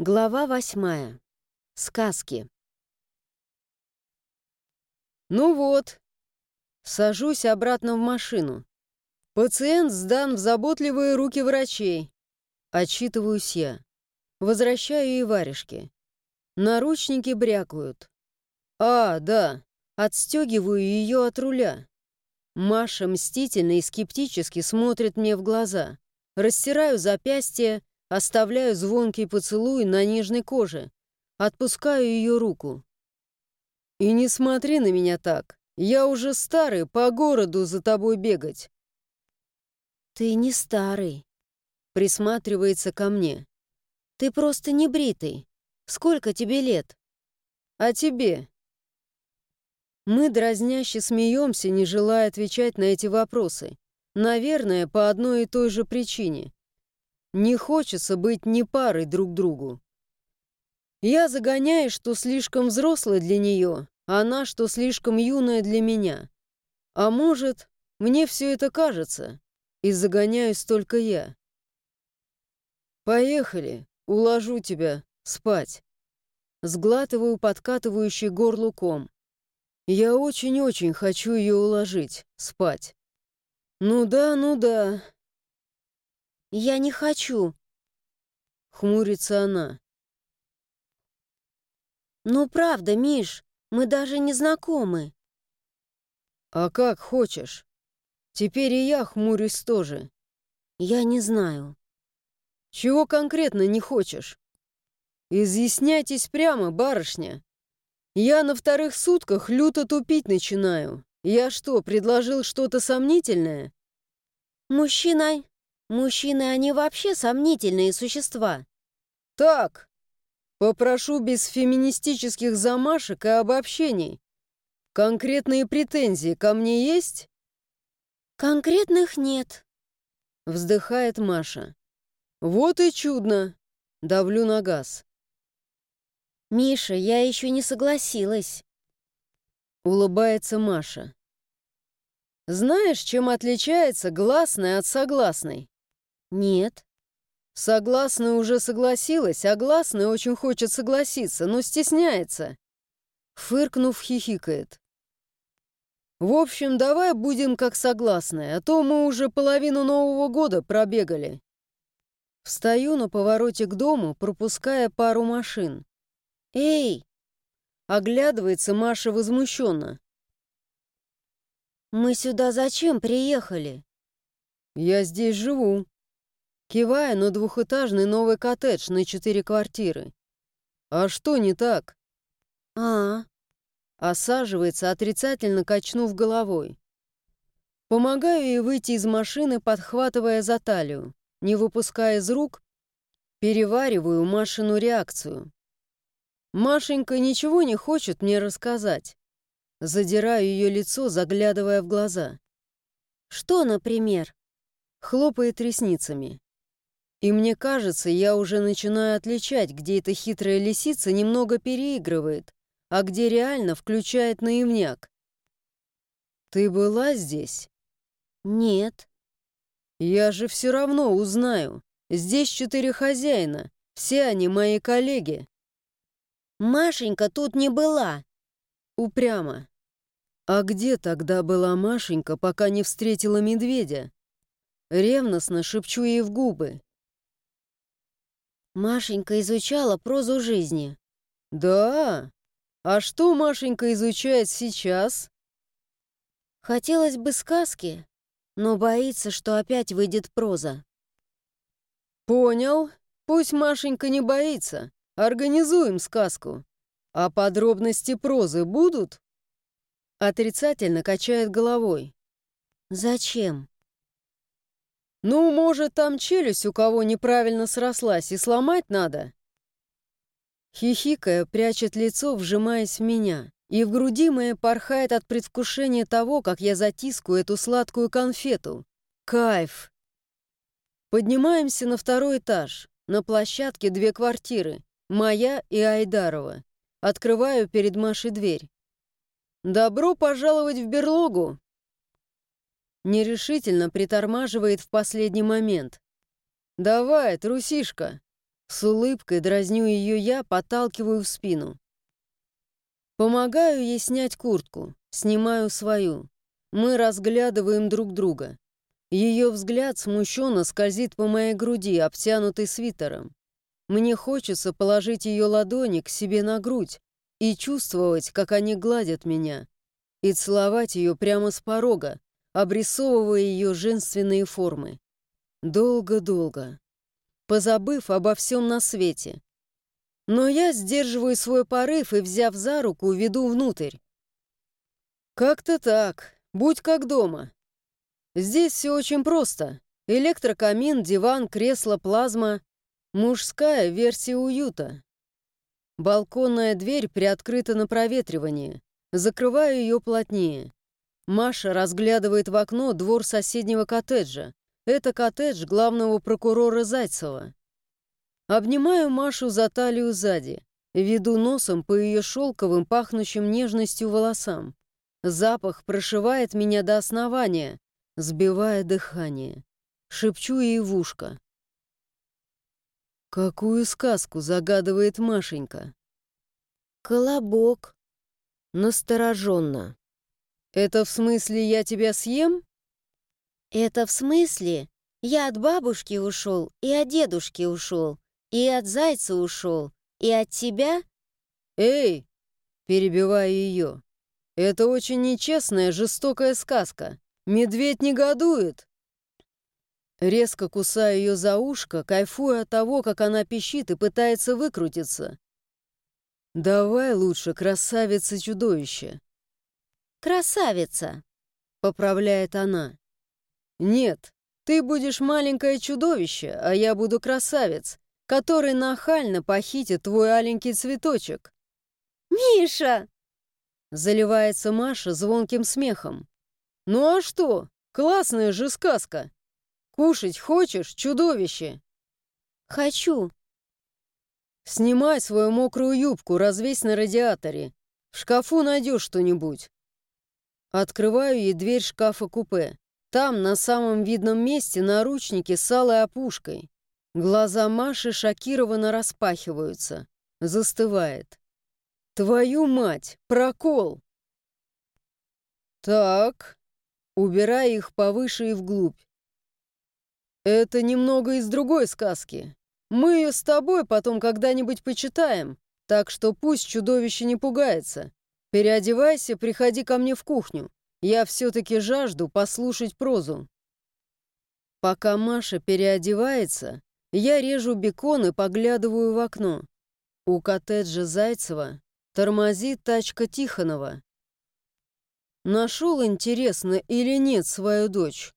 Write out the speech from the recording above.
Глава восьмая. Сказки. Ну вот, сажусь обратно в машину. Пациент сдан в заботливые руки врачей. Отчитываюсь я. Возвращаю ей варежки. Наручники брякают. А, да, отстегиваю ее от руля. Маша мстительно и скептически смотрит мне в глаза. Растираю запястье, Оставляю звонкий поцелуй на нежной коже. Отпускаю ее руку. «И не смотри на меня так. Я уже старый, по городу за тобой бегать». «Ты не старый», — присматривается ко мне. «Ты просто не бритый. Сколько тебе лет?» «А тебе?» Мы дразняще смеемся, не желая отвечать на эти вопросы. Наверное, по одной и той же причине. Не хочется быть не парой друг другу. Я загоняю, что слишком взрослая для нее, она, что слишком юная для меня. А может, мне все это кажется, и загоняюсь только я. Поехали, уложу тебя спать. Сглатываю подкатывающий горлу ком. Я очень-очень хочу ее уложить, спать. Ну да, ну да, «Я не хочу!» Хмурится она. «Ну правда, Миш, мы даже не знакомы». «А как хочешь. Теперь и я хмурюсь тоже». «Я не знаю». «Чего конкретно не хочешь?» «Изъясняйтесь прямо, барышня. Я на вторых сутках люто тупить начинаю. Я что, предложил что-то сомнительное?» «Мужчина Мужчины, они вообще сомнительные существа. Так, попрошу без феминистических замашек и обобщений. Конкретные претензии ко мне есть? Конкретных нет. Вздыхает Маша. Вот и чудно. Давлю на газ. Миша, я еще не согласилась. Улыбается Маша. Знаешь, чем отличается гласная от согласной? «Нет». Согласная уже согласилась, а гласная очень хочет согласиться, но стесняется. Фыркнув, хихикает. «В общем, давай будем как согласные, а то мы уже половину Нового года пробегали». Встаю на повороте к дому, пропуская пару машин. «Эй!» Оглядывается Маша возмущенно. «Мы сюда зачем приехали?» «Я здесь живу», кивая на двухэтажный новый коттедж на четыре квартиры. «А что не так?» «А...» Осаживается, отрицательно качнув головой. Помогаю ей выйти из машины, подхватывая за талию. Не выпуская из рук, перевариваю Машину реакцию. Машенька ничего не хочет мне рассказать. Задираю ее лицо, заглядывая в глаза. «Что, например?» Хлопает ресницами. И мне кажется, я уже начинаю отличать, где эта хитрая лисица немного переигрывает, а где реально включает наивняк. «Ты была здесь?» «Нет». «Я же все равно узнаю. Здесь четыре хозяина. Все они мои коллеги». «Машенька тут не была». Упрямо. «А где тогда была Машенька, пока не встретила медведя?» Ревностно шепчу ей в губы. Машенька изучала прозу жизни. Да? А что Машенька изучает сейчас? Хотелось бы сказки, но боится, что опять выйдет проза. Понял. Пусть Машенька не боится. Организуем сказку. А подробности прозы будут? Отрицательно качает головой. Зачем? Ну, может, там челюсть у кого неправильно срослась и сломать надо? Хихикая, прячет лицо, вжимаясь в меня. И в груди моей порхает от предвкушения того, как я затискаю эту сладкую конфету. Кайф! Поднимаемся на второй этаж. На площадке две квартиры. Моя и Айдарова. Открываю перед Машей дверь. «Добро пожаловать в берлогу!» Нерешительно притормаживает в последний момент. «Давай, трусишка!» С улыбкой дразню ее я, подталкиваю в спину. Помогаю ей снять куртку, снимаю свою. Мы разглядываем друг друга. Ее взгляд смущенно скользит по моей груди, обтянутой свитером. Мне хочется положить ее ладони к себе на грудь и чувствовать, как они гладят меня, и целовать ее прямо с порога, обрисовывая ее женственные формы. Долго-долго, позабыв обо всем на свете. Но я сдерживаю свой порыв и, взяв за руку, веду внутрь. Как-то так, будь как дома. Здесь все очень просто. Электрокамин, диван, кресло, плазма. Мужская версия уюта. Балконная дверь приоткрыта на проветривание. Закрываю ее плотнее. Маша разглядывает в окно двор соседнего коттеджа. Это коттедж главного прокурора Зайцева. Обнимаю Машу за талию сзади, веду носом по ее шелковым, пахнущим нежностью волосам. Запах прошивает меня до основания, сбивая дыхание. Шепчу ей в ушко. Какую сказку загадывает Машенька? Колобок. Настороженно. Это в смысле я тебя съем? Это в смысле я от бабушки ушел, и от дедушки ушел, и от зайца ушел, и от тебя? Эй, перебиваю ее. Это очень нечестная, жестокая сказка. Медведь негодует. Резко кусаю ее за ушко, кайфуя от того, как она пищит и пытается выкрутиться. «Давай лучше, красавица-чудовище». «Красавица», — поправляет она. «Нет, ты будешь маленькое чудовище, а я буду красавец, который нахально похитит твой аленький цветочек». «Миша!» Заливается Маша звонким смехом. «Ну а что? Классная же сказка! Кушать хочешь, чудовище?» «Хочу!» «Снимай свою мокрую юбку, развесь на радиаторе. В шкафу найдешь что-нибудь». Открываю ей дверь шкафа-купе. Там, на самом видном месте, наручники с алой опушкой. Глаза Маши шокированно распахиваются. Застывает. «Твою мать! Прокол!» «Так...» Убирай их повыше и вглубь. «Это немного из другой сказки. Мы ее с тобой потом когда-нибудь почитаем, так что пусть чудовище не пугается. Переодевайся, приходи ко мне в кухню. Я все-таки жажду послушать прозу. Пока Маша переодевается, я режу бекон и поглядываю в окно. У коттеджа Зайцева тормозит тачка Тихонова. Нашел, интересно, или нет свою дочь?